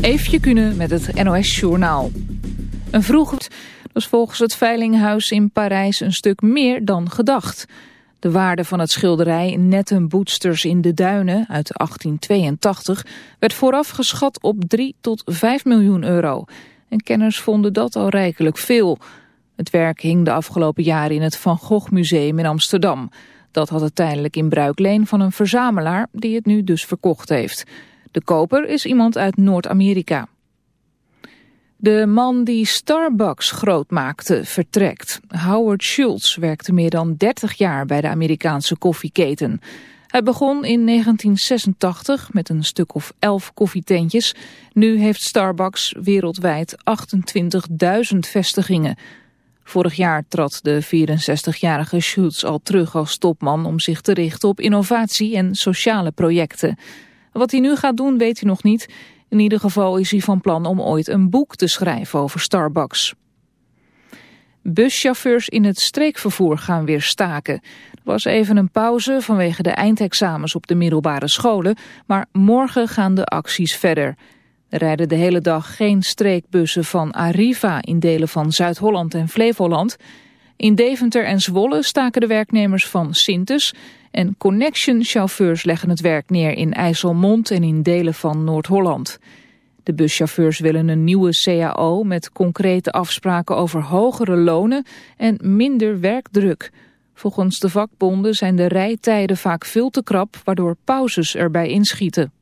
Eefje kunnen met het NOS-journaal. Een vroeg was volgens het Veilinghuis in Parijs een stuk meer dan gedacht. De waarde van het schilderij Netten Boetsters in de Duinen uit 1882 werd vooraf geschat op 3 tot 5 miljoen euro. En kenners vonden dat al rijkelijk veel. Het werk hing de afgelopen jaren in het Van Gogh Museum in Amsterdam. Dat had het tijdelijk in bruikleen van een verzamelaar die het nu dus verkocht heeft. De koper is iemand uit Noord-Amerika. De man die Starbucks groot maakte, vertrekt. Howard Schultz werkte meer dan 30 jaar bij de Amerikaanse koffieketen. Hij begon in 1986 met een stuk of 11 koffietentjes. Nu heeft Starbucks wereldwijd 28.000 vestigingen. Vorig jaar trad de 64-jarige Schultz al terug als topman om zich te richten op innovatie en sociale projecten. Wat hij nu gaat doen weet hij nog niet. In ieder geval is hij van plan om ooit een boek te schrijven over Starbucks. Buschauffeurs in het streekvervoer gaan weer staken. Er was even een pauze vanwege de eindexamens op de middelbare scholen, maar morgen gaan de acties verder. Er rijden de hele dag geen streekbussen van Arriva in delen van Zuid-Holland en Flevoland. In Deventer en Zwolle staken de werknemers van Sintes en Connection-chauffeurs leggen het werk neer in IJsselmond en in delen van Noord-Holland. De buschauffeurs willen een nieuwe CAO met concrete afspraken over hogere lonen en minder werkdruk. Volgens de vakbonden zijn de rijtijden vaak veel te krap, waardoor pauzes erbij inschieten.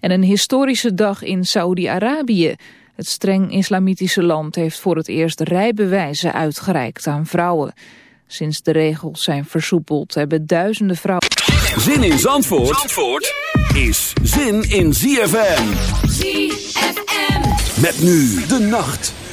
En een historische dag in Saoedi-Arabië. Het streng islamitische land heeft voor het eerst rijbewijzen uitgereikt aan vrouwen. Sinds de regels zijn versoepeld hebben duizenden vrouwen... Zin in Zandvoort, Zandvoort is zin in ZFM. ZFM. Met nu de nacht.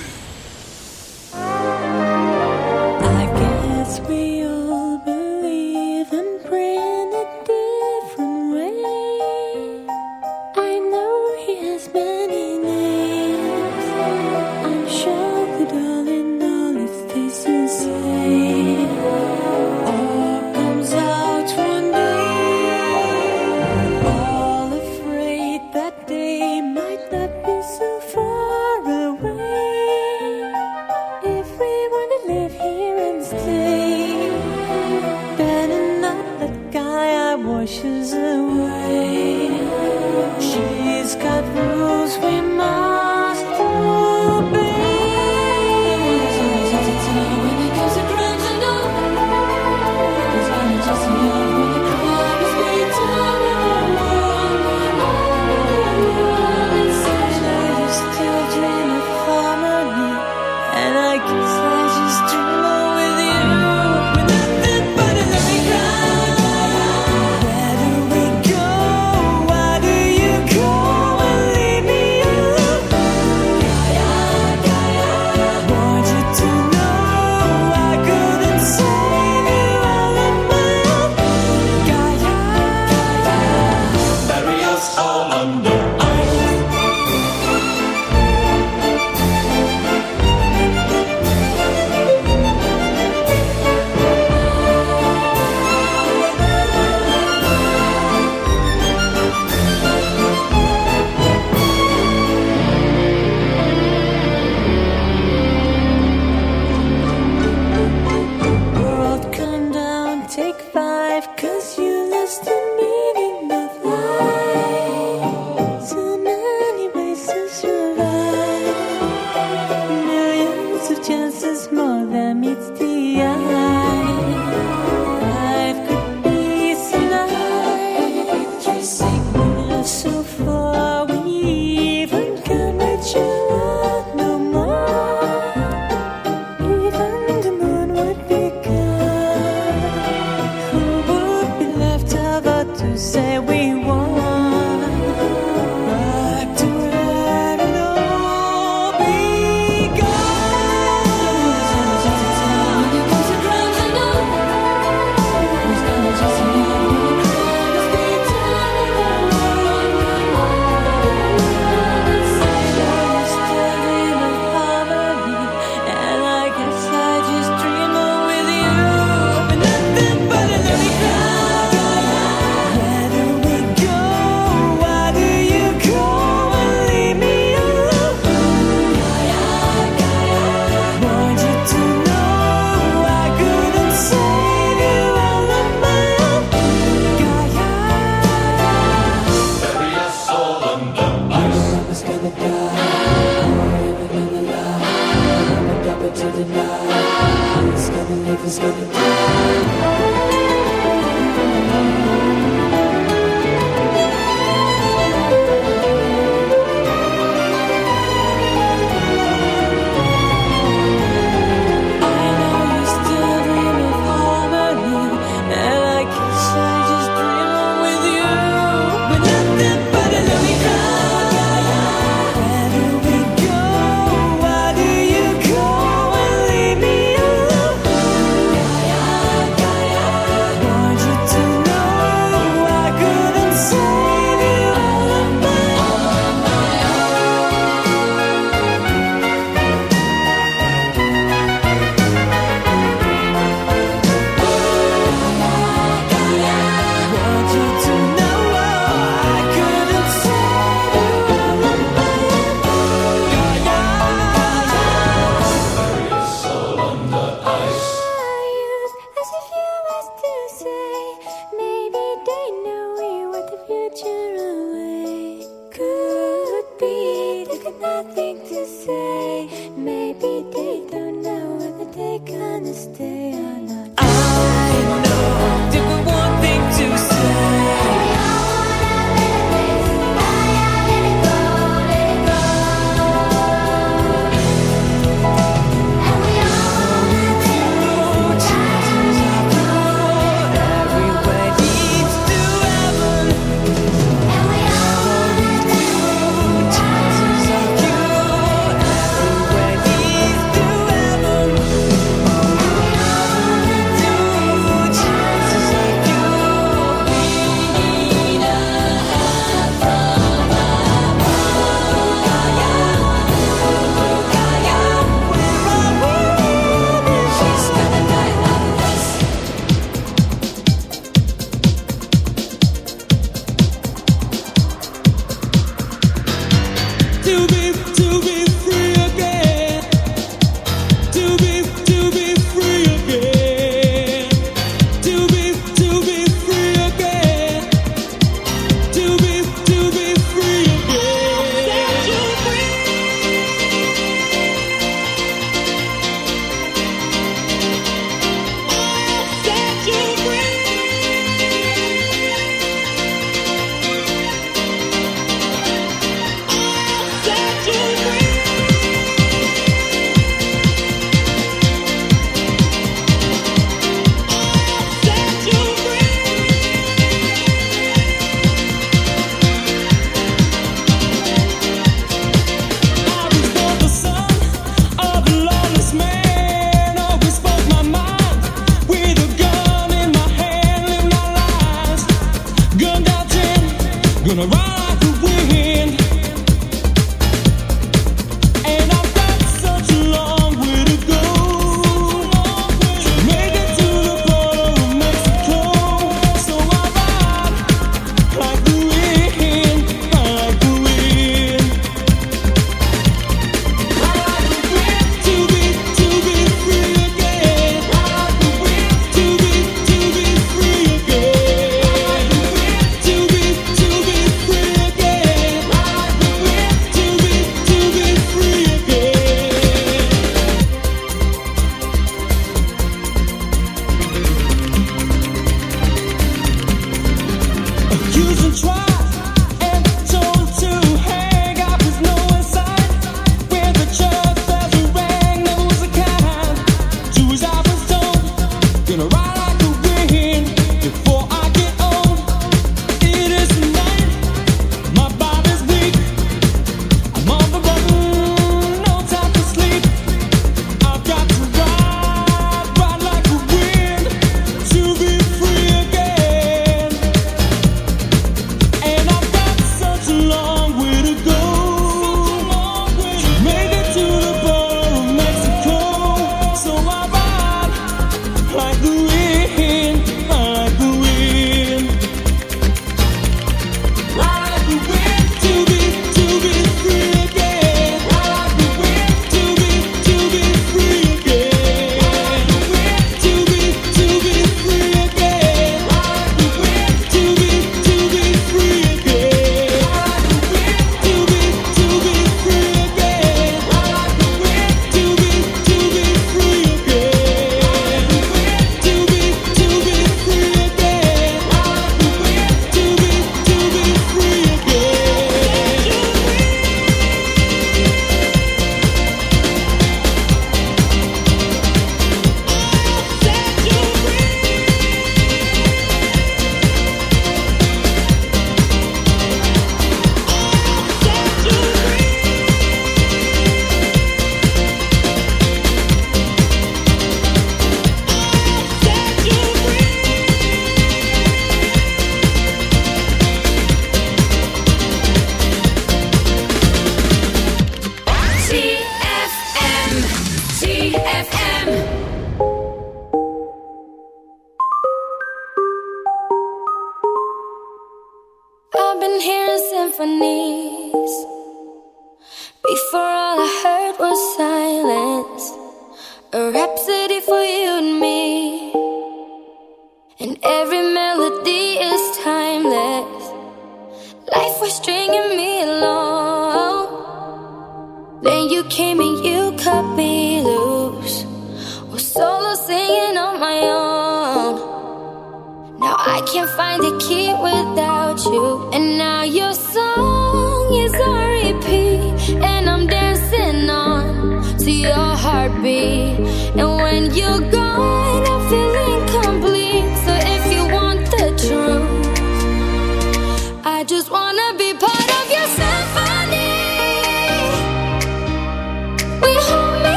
I'm key if it's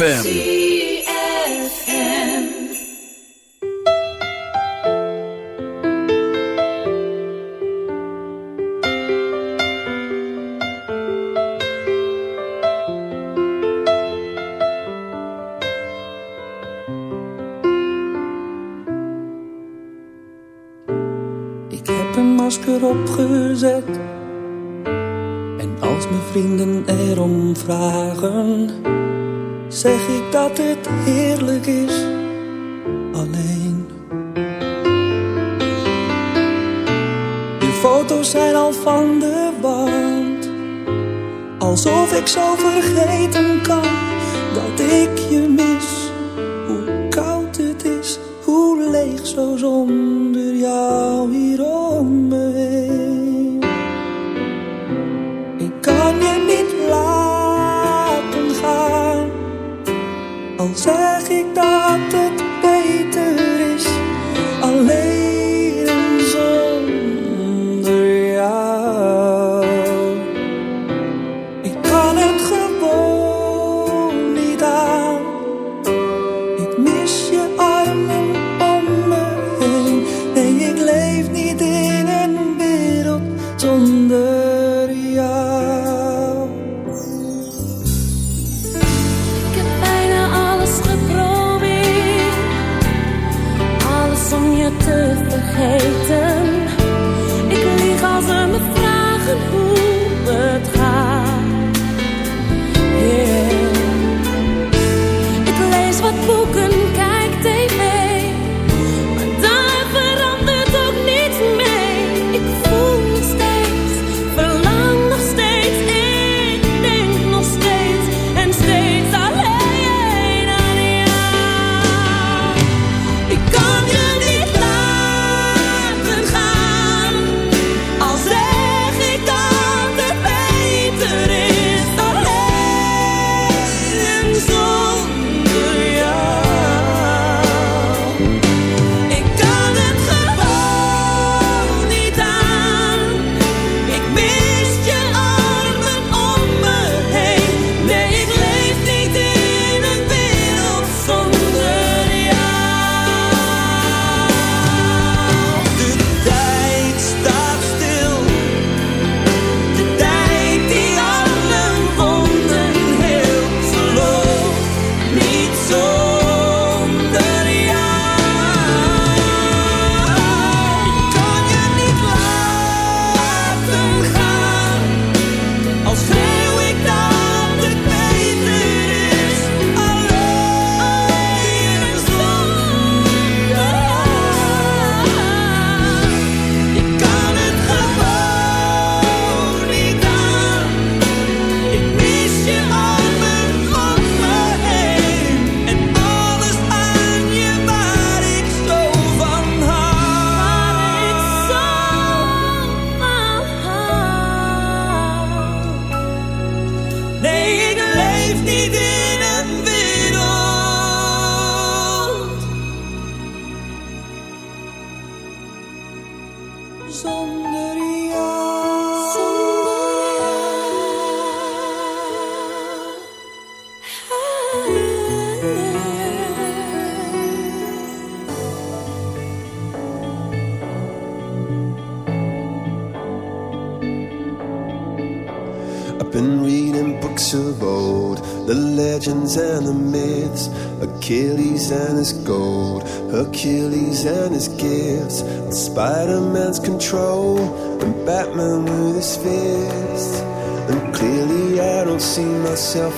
ZFM. van wand. Alsof ik zo vergeten kan dat ik je mis. Hoe koud het is, hoe leeg zo zonder jou hier om me heen. Ik kan je niet laten gaan, al zeg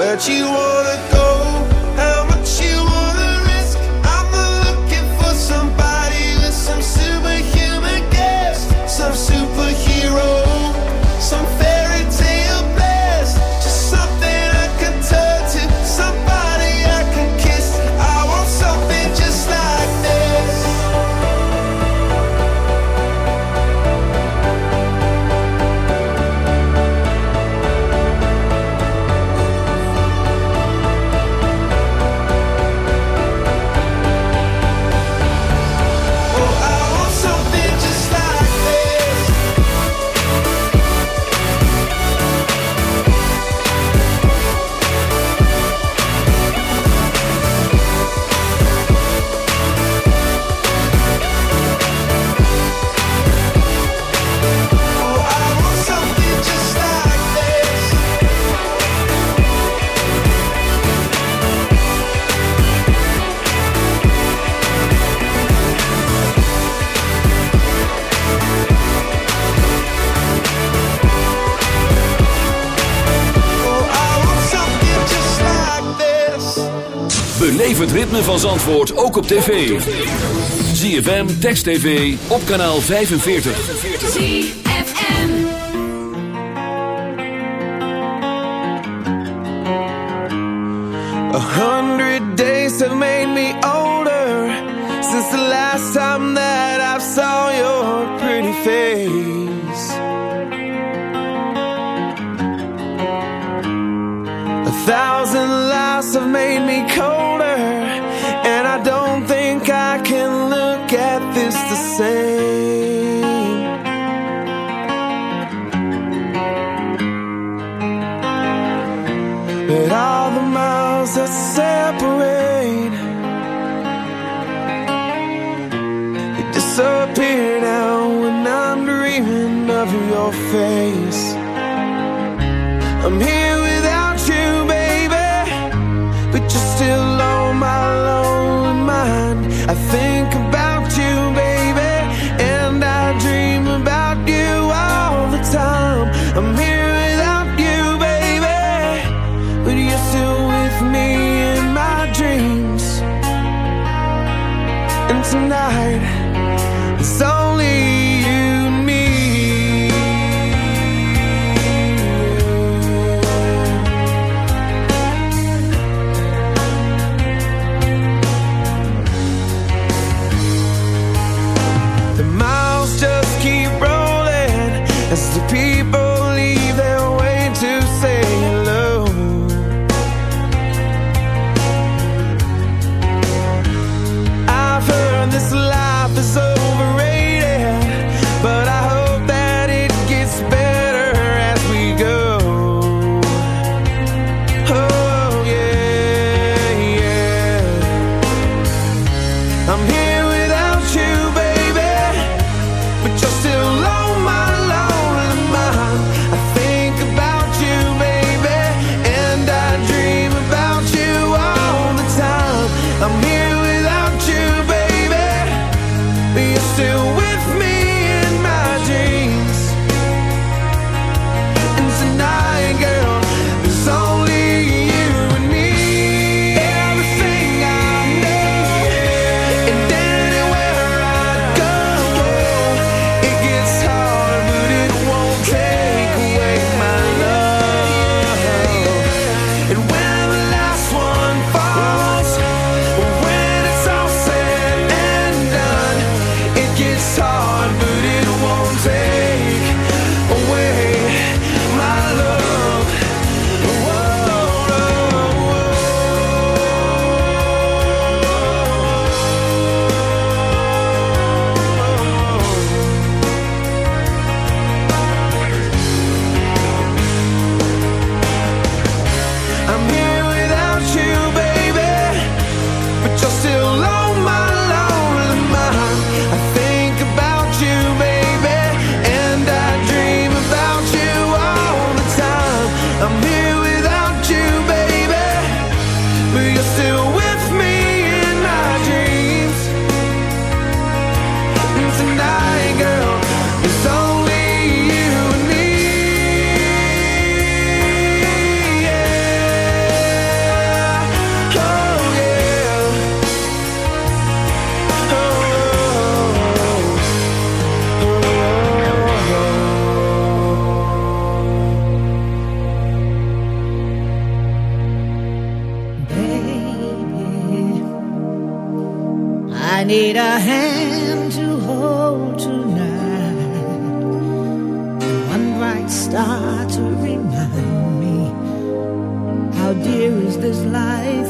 What you want het ritme van Zandvoort ook op tv. ZFM, Text TV, op kanaal 45. ZFM A hundred days have made me older Since the last time that I've saw your pretty face A thousand lives have made me colder I don't think I can look at this the same. But all the miles that separate, they disappear now when I'm dreaming of your face. Life,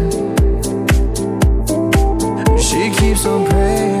It keeps on praying.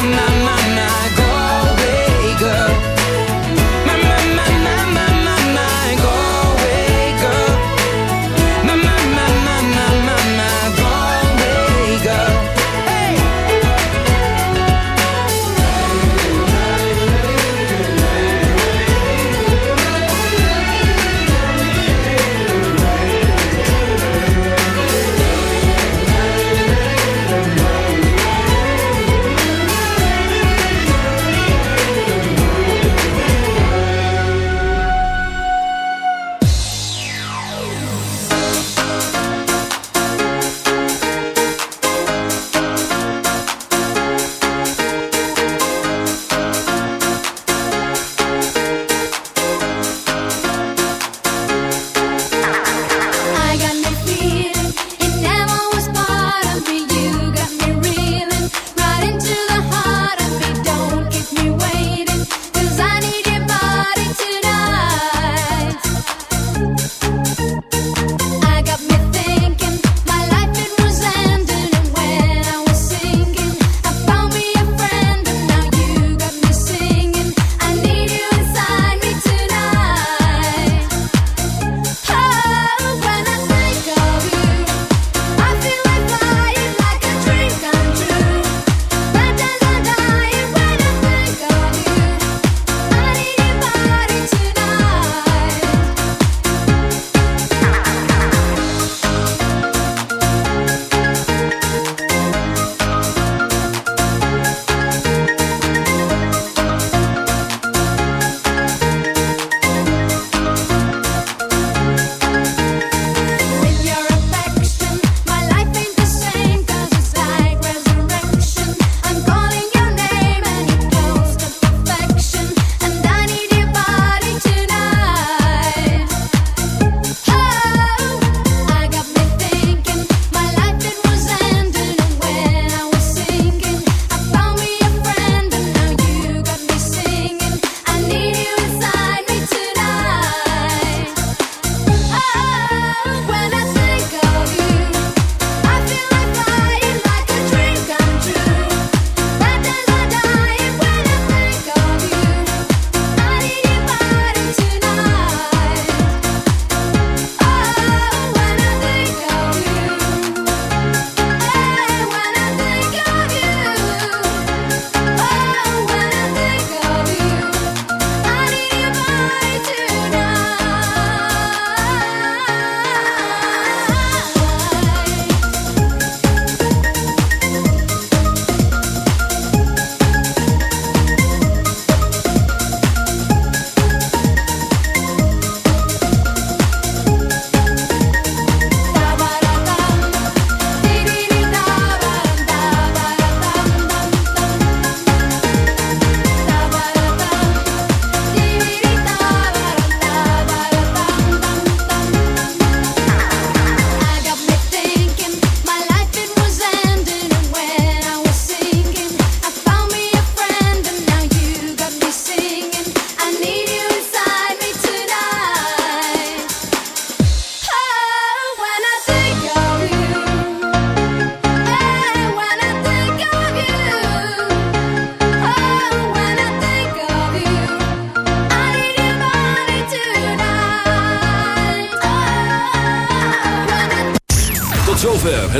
My, my,